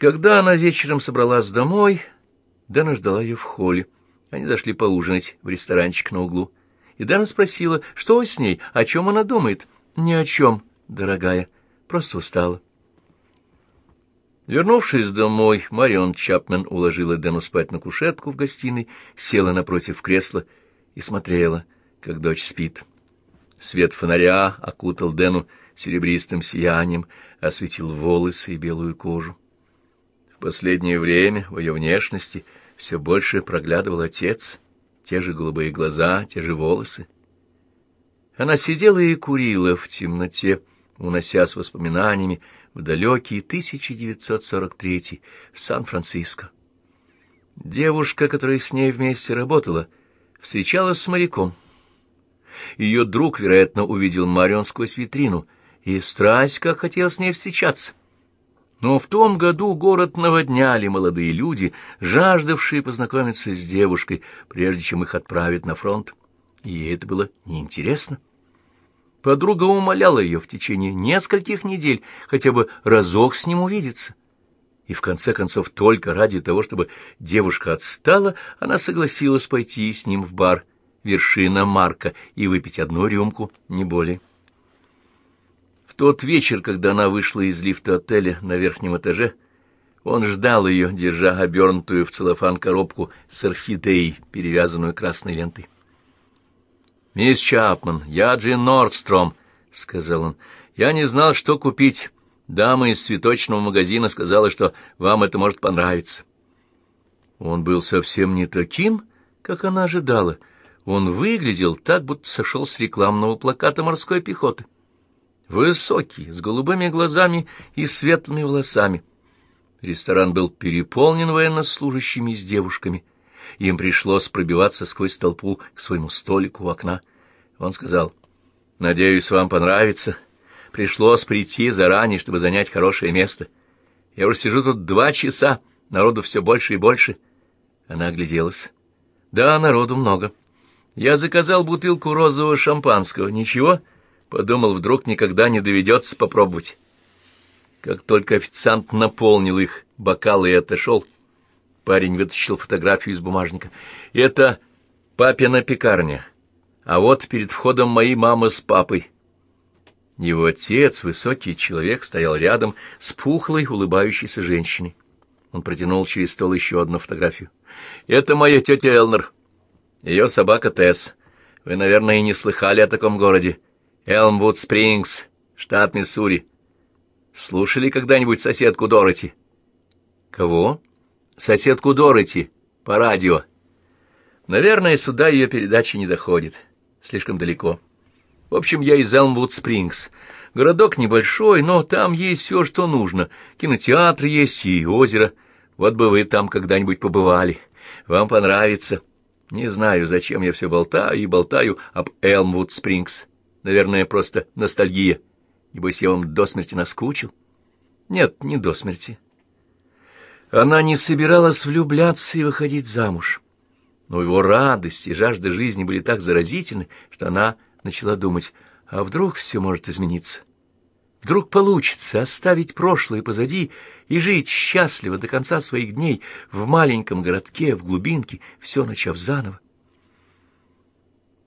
Когда она вечером собралась домой, Дэна ждала ее в холле. Они зашли поужинать в ресторанчик на углу. И Дэна спросила, что с ней, о чем она думает. «Ни о чем, дорогая, просто устала». Вернувшись домой, Марион Чапмен уложила Дэну спать на кушетку в гостиной, села напротив кресла и смотрела, как дочь спит. Свет фонаря окутал Дэну серебристым сиянием, осветил волосы и белую кожу. Последнее время в ее внешности все больше проглядывал отец, те же голубые глаза, те же волосы. Она сидела и курила в темноте, уносясь воспоминаниями в далекий 1943 в Сан-Франциско. Девушка, которая с ней вместе работала, встречалась с моряком. Ее друг, вероятно, увидел Марион сквозь витрину, и страсть, как хотел с ней встречаться. Но в том году город наводняли молодые люди, жаждавшие познакомиться с девушкой, прежде чем их отправить на фронт. И ей это было неинтересно. Подруга умоляла ее в течение нескольких недель хотя бы разок с ним увидеться. И в конце концов, только ради того, чтобы девушка отстала, она согласилась пойти с ним в бар «Вершина Марка» и выпить одну рюмку, не более. Тот вечер, когда она вышла из лифта отеля на верхнем этаже, он ждал ее, держа обернутую в целлофан коробку с орхидеей, перевязанную красной лентой. «Мисс Чапман, я Джин Нордстром», — сказал он. «Я не знал, что купить. Дама из цветочного магазина сказала, что вам это может понравиться». Он был совсем не таким, как она ожидала. Он выглядел так, будто сошел с рекламного плаката морской пехоты. Высокий, с голубыми глазами и светлыми волосами. Ресторан был переполнен военнослужащими с девушками — им пришлось пробиваться сквозь толпу к своему столику у окна. Он сказал, «Надеюсь, вам понравится. Пришлось прийти заранее, чтобы занять хорошее место. Я уже сижу тут два часа, народу все больше и больше». Она огляделась. «Да, народу много. Я заказал бутылку розового шампанского. Ничего?» Подумал, вдруг никогда не доведется попробовать. Как только официант наполнил их бокалы и отошел, Парень вытащил фотографию из бумажника. «Это папина пекарня. А вот перед входом моей мамы с папой». Его отец, высокий человек, стоял рядом с пухлой, улыбающейся женщиной. Он протянул через стол еще одну фотографию. «Это моя тетя Элнер. Ее собака Тесс. Вы, наверное, и не слыхали о таком городе. Элмвуд Спрингс, штат Миссури. Слушали когда-нибудь соседку Дороти?» «Кого?» соседку Дороти по радио. Наверное, сюда ее передача не доходит. Слишком далеко. В общем, я из Элмвуд-Спрингс. Городок небольшой, но там есть все, что нужно. Кинотеатр есть и озеро. Вот бы вы там когда-нибудь побывали. Вам понравится. Не знаю, зачем я все болтаю и болтаю об Элмвуд-Спрингс. Наверное, просто ностальгия. Небось, я вам до смерти наскучил? Нет, не до смерти. Она не собиралась влюбляться и выходить замуж. Но его радость и жажда жизни были так заразительны, что она начала думать, а вдруг все может измениться? Вдруг получится оставить прошлое позади и жить счастливо до конца своих дней в маленьком городке, в глубинке, все начав заново.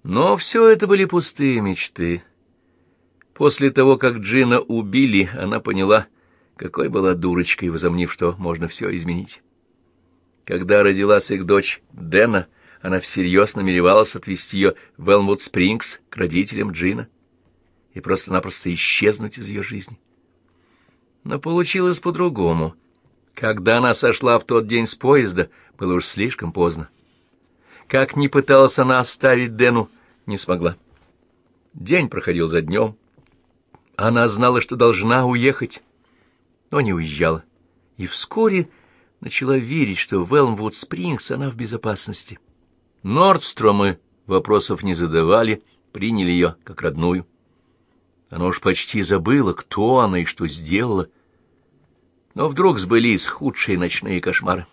Но все это были пустые мечты. После того, как Джина убили, она поняла, какой была дурочкой, возомнив, что можно все изменить. Когда родилась их дочь Дэна, она всерьез намеревалась отвезти ее в Элмвуд-Спрингс к родителям Джина и просто-напросто исчезнуть из ее жизни. Но получилось по-другому. Когда она сошла в тот день с поезда, было уж слишком поздно. Как ни пыталась она оставить Дэну, не смогла. День проходил за днем. Она знала, что должна уехать но не уезжала. И вскоре начала верить, что в Элмвуд-Спрингс она в безопасности. Нордстромы вопросов не задавали, приняли ее как родную. Она уж почти забыла, кто она и что сделала. Но вдруг сбылись худшие ночные кошмары.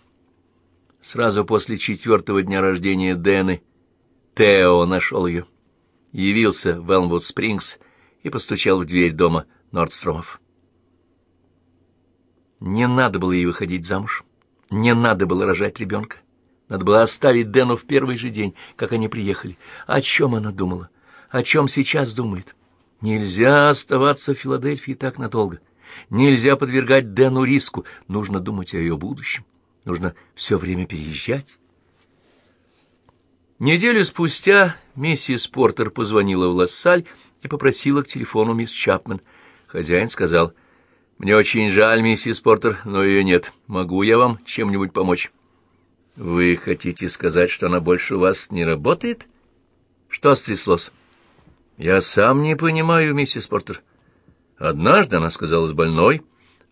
Сразу после четвертого дня рождения Дэны Тео нашел ее, явился в Элмвуд-Спрингс и постучал в дверь дома Нордстромов. Не надо было ей выходить замуж. Не надо было рожать ребенка. Надо было оставить Дэну в первый же день, как они приехали. О чем она думала? О чем сейчас думает? Нельзя оставаться в Филадельфии так надолго. Нельзя подвергать Дэну риску. Нужно думать о ее будущем. Нужно все время переезжать. Неделю спустя миссис Портер позвонила в Лассаль и попросила к телефону мисс Чапман. Хозяин сказал, «Мне очень жаль, миссис Портер, но ее нет. Могу я вам чем-нибудь помочь?» «Вы хотите сказать, что она больше у вас не работает?» «Что стряслось?» «Я сам не понимаю, миссис Портер. Однажды она сказалась больной,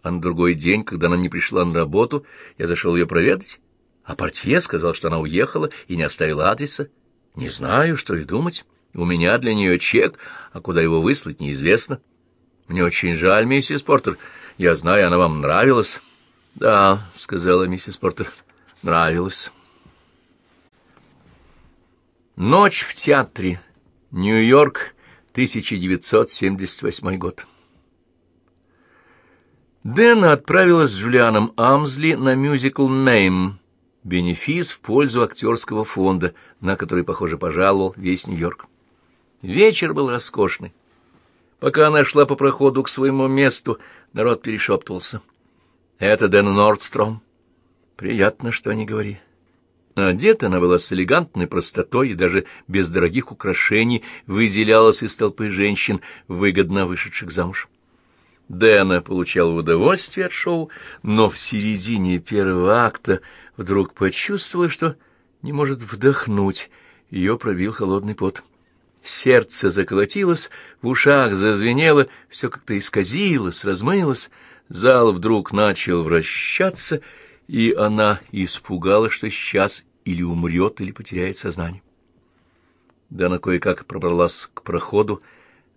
а на другой день, когда она не пришла на работу, я зашел ее проведать, а портье сказал, что она уехала и не оставила адреса. Не знаю, что и думать. У меня для нее чек, а куда его выслать, неизвестно. Мне очень жаль, миссис Портер. Я знаю, она вам нравилась. — Да, — сказала миссис Портер, — нравилась. Ночь в театре. Нью-Йорк, 1978 год. Дэна отправилась с Джулианом Амзли на мюзикл «Нейм», бенефис в пользу актерского фонда, на который, похоже, пожаловал весь Нью-Йорк. Вечер был роскошный. Пока она шла по проходу к своему месту, народ перешептывался. «Это Дэн Нордстром». Приятно, что не говори. Одета она была с элегантной простотой и даже без дорогих украшений выделялась из толпы женщин, выгодно вышедших замуж. Дэна получал удовольствие от шоу, но в середине первого акта вдруг почувствовала, что не может вдохнуть. Ее пробил холодный пот. Сердце заколотилось, в ушах зазвенело, все как-то исказилось, размылось. Зал вдруг начал вращаться, и она испугалась, что сейчас или умрет, или потеряет сознание. Дана кое-как пробралась к проходу,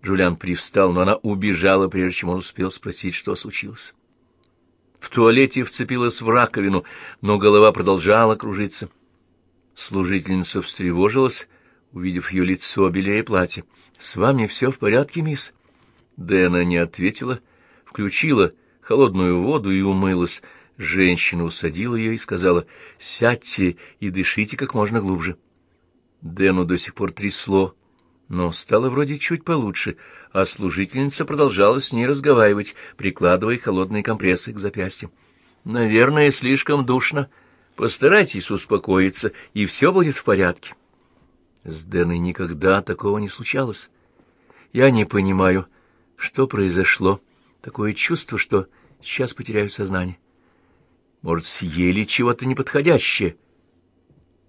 Джулиан привстал, но она убежала, прежде чем он успел спросить, что случилось. В туалете вцепилась в раковину, но голова продолжала кружиться. Служительница встревожилась, увидев ее лицо, белее платье. «С вами все в порядке, мисс?» Дэна не ответила, включила холодную воду и умылась. Женщина усадила ее и сказала, «Сядьте и дышите как можно глубже». Дэну до сих пор трясло, но стало вроде чуть получше, а служительница продолжала с ней разговаривать, прикладывая холодные компрессы к запястьям. «Наверное, слишком душно. Постарайтесь успокоиться, и все будет в порядке». С Дэной никогда такого не случалось. Я не понимаю, что произошло. Такое чувство, что сейчас потеряю сознание. Может, съели чего-то неподходящее —